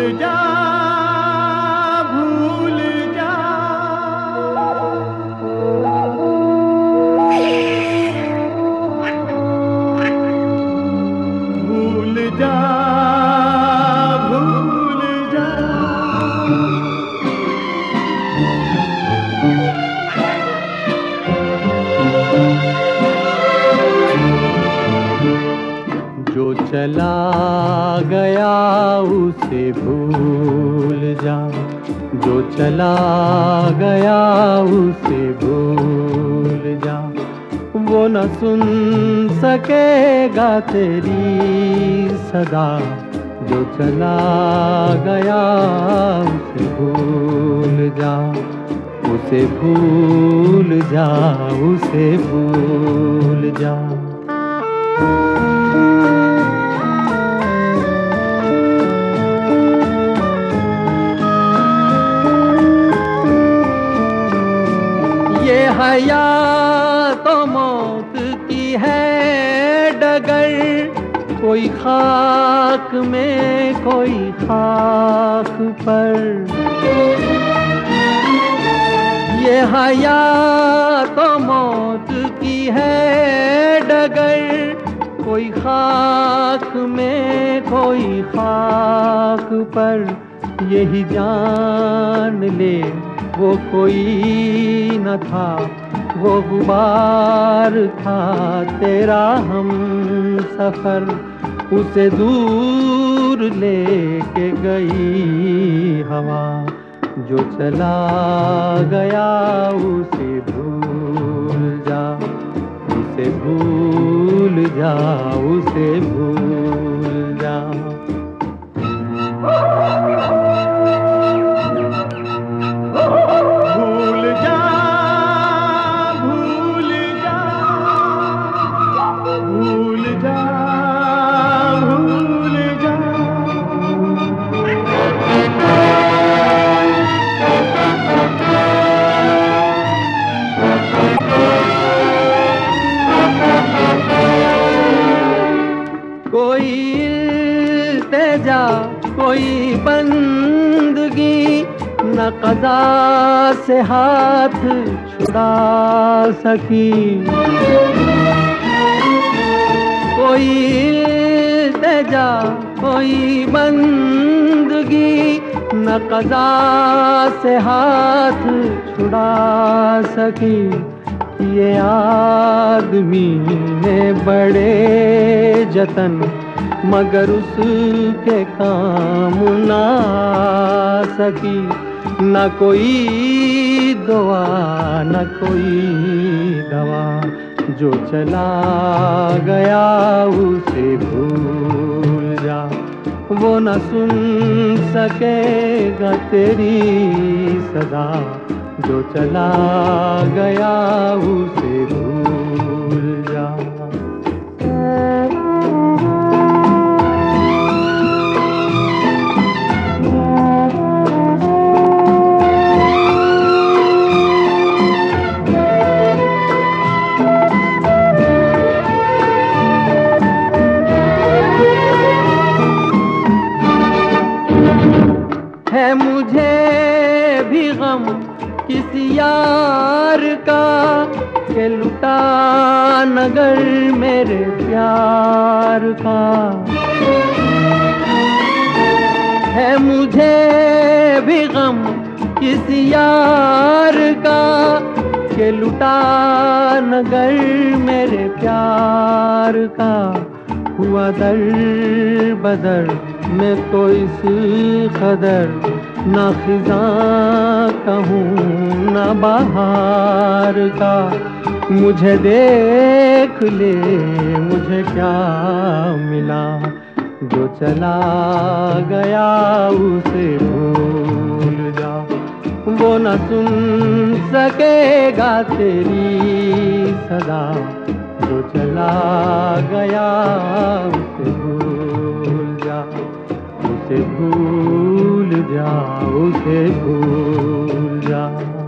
le die. भूल जा, जो चला गया उसे भूल जा। वो न सुन सकेगा तेरी सदा, जो चला गया उसे भूल जा। उसे भूल जा, उसे भूल जा। हया तो मौत की है डगर। कोई खाक में कोई खाक पर। ये हया तो मौत की है डगर। कोई खाक में कोई खाक पर। यही जान ले, वो कोई न था, वो गुबार था तेरा हम सफ़र, उसे दूर लेके गई हवा, जो चला गया उसे भूल जा, उसे भूल जा, उसे भूल तेजा कोई बंदगी, न कदा से हाथ छुड़ा सकी। कोई तेजा कोई बंदगी, न कदा से हाथ छुड़ा सकी। ये आदमी ने बड़े जतन मगर उसके काम ना सकी। न कोई दुआ, न कोई दवा। जो चला गया उसे भूल जा। वो न सुन सकेगा तेरी सदा। जो चला गया उसे भूल गम किसी यार का के लुटा नगर मेरे प्यार का। है मुझे भी गम किसी यार का के लुटा नगर मेरे प्यार का। हुआ दर बदर मैं तो इस कदर ना खिजा कहूँ, ना बाहर का मुझे देख ले, मुझे क्या मिला? जो चला गया उसे भूल जा। वो न सुन सकेगा तेरी सदा। जो चला गया उसे भूल जा उसे भूल जा।